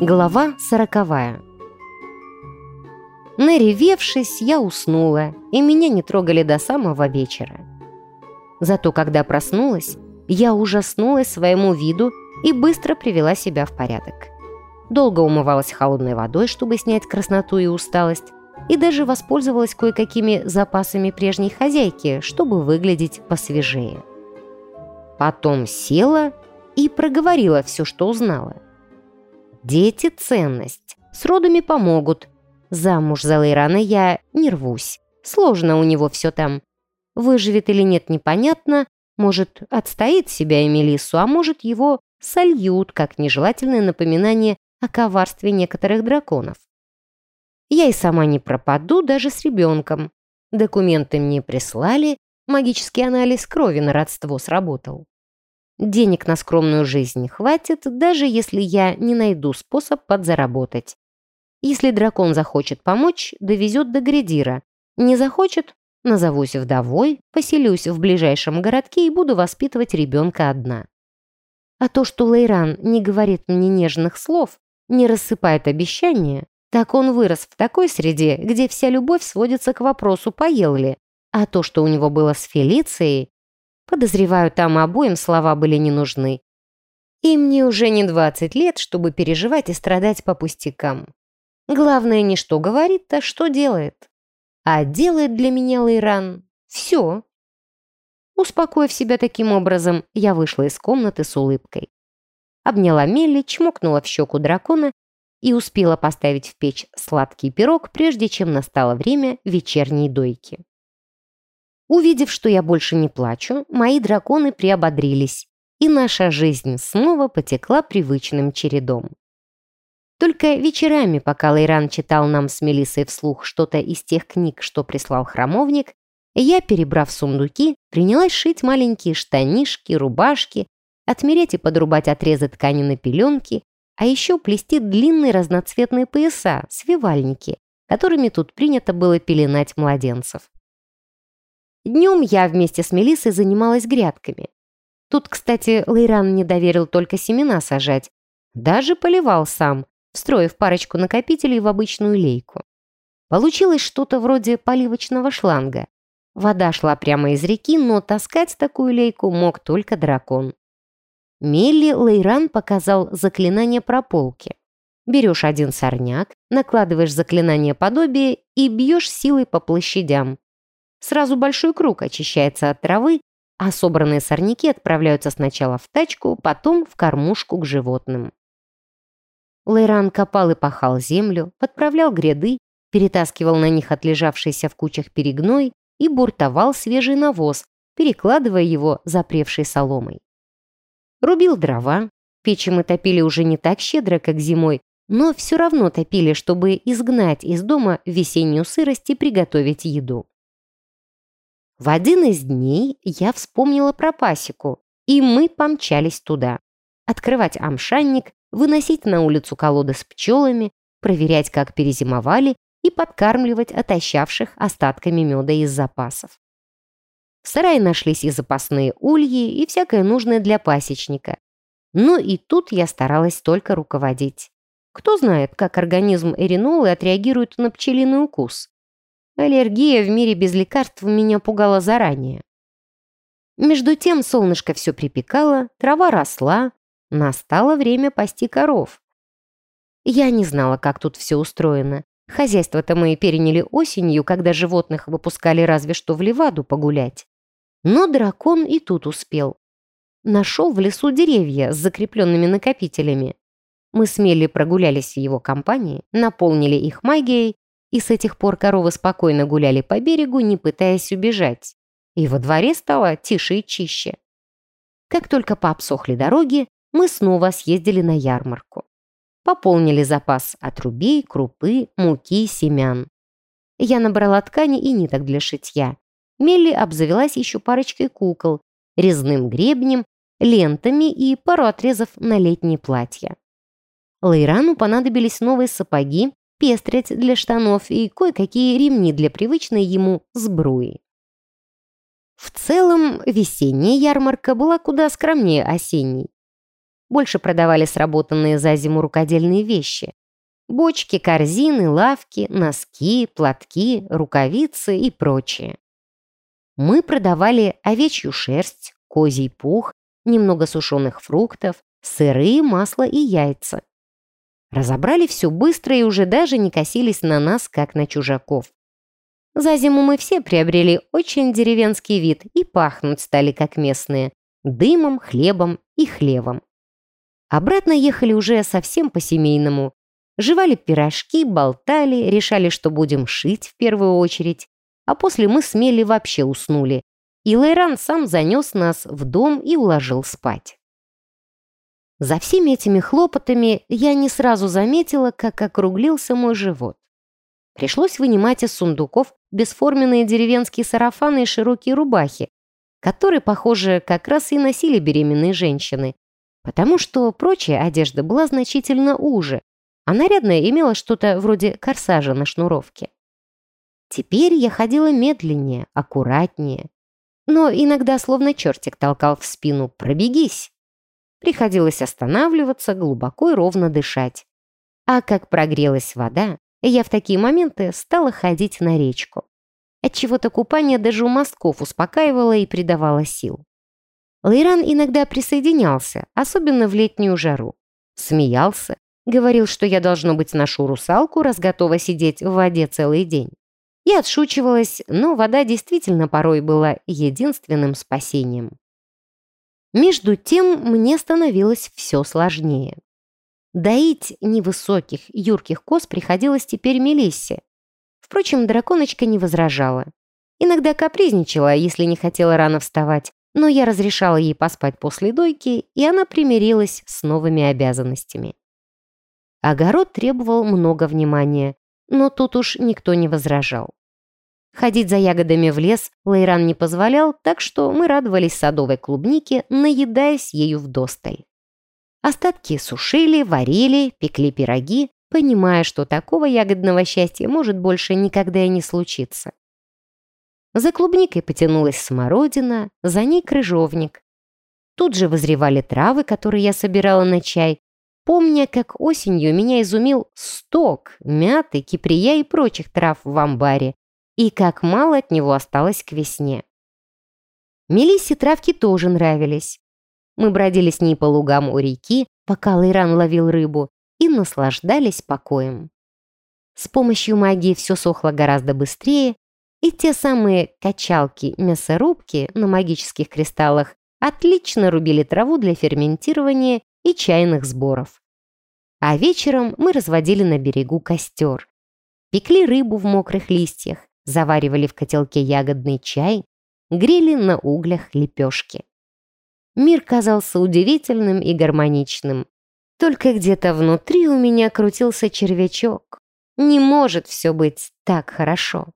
Глава сороковая. Наревевшись, я уснула, и меня не трогали до самого вечера. Зато когда проснулась, я ужаснулась своему виду и быстро привела себя в порядок. Долго умывалась холодной водой, чтобы снять красноту и усталость, и даже воспользовалась кое-какими запасами прежней хозяйки, чтобы выглядеть посвежее. Потом села и проговорила все, что узнала. Дети – ценность. С родами помогут. Замуж за Лейрана я не рвусь. Сложно у него все там. Выживет или нет, непонятно. Может, отстоит себя и Мелиссу, а может, его сольют, как нежелательное напоминание о коварстве некоторых драконов. Я и сама не пропаду даже с ребенком. Документы мне прислали, магический анализ крови на родство сработал. Денег на скромную жизнь хватит, даже если я не найду способ подзаработать. Если дракон захочет помочь, довезет до Гридира. Не захочет, назовусь вдовой, поселюсь в ближайшем городке и буду воспитывать ребенка одна. А то, что Лейран не говорит мне нежных слов, не рассыпает обещания, так он вырос в такой среде, где вся любовь сводится к вопросу, поел ли. А то, что у него было с Фелицией, Подозреваю, там обоим слова были не нужны. И мне уже не 20 лет, чтобы переживать и страдать по пустякам. Главное не что говорит, а что делает. А делает для меня Лейран все. Успокоив себя таким образом, я вышла из комнаты с улыбкой. Обняла Мелли, чмокнула в щеку дракона и успела поставить в печь сладкий пирог, прежде чем настало время вечерней дойки. Увидев, что я больше не плачу, мои драконы приободрились, и наша жизнь снова потекла привычным чередом. Только вечерами, пока Лейран читал нам с Мелиссой вслух что-то из тех книг, что прислал храмовник, я, перебрав сундуки, принялась шить маленькие штанишки, рубашки, отмерять и подрубать отрезы ткани на пеленки, а еще плести длинные разноцветные пояса, свивальники, которыми тут принято было пеленать младенцев. Днем я вместе с Мелиссой занималась грядками. Тут, кстати, Лейран мне доверил только семена сажать. Даже поливал сам, встроив парочку накопителей в обычную лейку. Получилось что-то вроде поливочного шланга. Вода шла прямо из реки, но таскать такую лейку мог только дракон. Мелли Лейран показал заклинание прополки. Берешь один сорняк, накладываешь заклинание подобие и бьешь силой по площадям. Сразу большой круг очищается от травы, а собранные сорняки отправляются сначала в тачку, потом в кормушку к животным. Лейран копал и пахал землю, подправлял гряды, перетаскивал на них отлежавшийся в кучах перегной и буртовал свежий навоз, перекладывая его запревшей соломой. Рубил дрова, печи мы топили уже не так щедро, как зимой, но все равно топили, чтобы изгнать из дома весеннюю сырость и приготовить еду. В один из дней я вспомнила про пасеку, и мы помчались туда. Открывать амшанник, выносить на улицу колоды с пчелами, проверять, как перезимовали, и подкармливать отощавших остатками меда из запасов. В сарае нашлись и запасные ульи, и всякое нужное для пасечника. Но и тут я старалась только руководить. Кто знает, как организм Эринолы отреагирует на пчелиный укус. Аллергия в мире без лекарств меня пугала заранее. Между тем солнышко все припекало, трава росла, настало время пасти коров. Я не знала, как тут все устроено. Хозяйство-то мы переняли осенью, когда животных выпускали разве что в Леваду погулять. Но дракон и тут успел. Нашел в лесу деревья с закрепленными накопителями. Мы смели прогулялись в его компании, наполнили их магией и с этих пор коровы спокойно гуляли по берегу, не пытаясь убежать. И во дворе стало тише и чище. Как только пообсохли дороги, мы снова съездили на ярмарку. Пополнили запас отрубей, крупы, муки, семян. Я набрала ткани и ниток для шитья. Мелли обзавелась еще парочкой кукол, резным гребнем, лентами и пару отрезов на летние платья. Лейрану понадобились новые сапоги, пестрять для штанов и кое-какие ремни для привычной ему сбруи. В целом, весенняя ярмарка была куда скромнее осенней. больше продавали сработанные за зиму рукодельные вещи. Бочки, корзины, лавки, носки, платки, рукавицы и прочее. Мы продавали овечью шерсть, козий пух, немного сушеных фруктов, сыры, масло и яйца. Разобрали все быстро и уже даже не косились на нас, как на чужаков. За зиму мы все приобрели очень деревенский вид и пахнуть стали как местные – дымом, хлебом и хлевом. Обратно ехали уже совсем по-семейному. Жевали пирожки, болтали, решали, что будем шить в первую очередь. А после мы смели вообще уснули. И Лайран сам занес нас в дом и уложил спать. За всеми этими хлопотами я не сразу заметила, как округлился мой живот. Пришлось вынимать из сундуков бесформенные деревенские сарафаны и широкие рубахи, которые, похоже, как раз и носили беременные женщины, потому что прочая одежда была значительно уже, а нарядная имела что-то вроде корсажа на шнуровке. Теперь я ходила медленнее, аккуратнее, но иногда словно чертик толкал в спину «пробегись». Приходилось останавливаться, глубоко и ровно дышать. А как прогрелась вода, я в такие моменты стала ходить на речку. Отчего-то купание даже у мостков успокаивало и придавало сил. Лейран иногда присоединялся, особенно в летнюю жару. Смеялся, говорил, что я должно быть ношу русалку, раз готова сидеть в воде целый день. Я отшучивалась, но вода действительно порой была единственным спасением. Между тем мне становилось все сложнее. Доить невысоких, юрких коз приходилось теперь Мелиссе. Впрочем, драконочка не возражала. Иногда капризничала, если не хотела рано вставать, но я разрешала ей поспать после дойки, и она примирилась с новыми обязанностями. Огород требовал много внимания, но тут уж никто не возражал. Ходить за ягодами в лес Лейран не позволял, так что мы радовались садовой клубнике, наедаясь ею вдосталь. Остатки сушили, варили, пекли пироги, понимая, что такого ягодного счастья может больше никогда и не случиться. За клубникой потянулась смородина, за ней крыжовник. Тут же возревали травы, которые я собирала на чай, помня, как осенью меня изумил сток мяты, киприя и прочих трав в амбаре, и как мало от него осталось к весне. Мелиссе травки тоже нравились. Мы бродили с ней по лугам у реки, пока Лайран ловил рыбу, и наслаждались покоем. С помощью магии все сохло гораздо быстрее, и те самые качалки-мясорубки на магических кристаллах отлично рубили траву для ферментирования и чайных сборов. А вечером мы разводили на берегу костер, пекли рыбу в мокрых листьях, заваривали в котелке ягодный чай, грели на углях лепешки. Мир казался удивительным и гармоничным. Только где-то внутри у меня крутился червячок. Не может все быть так хорошо.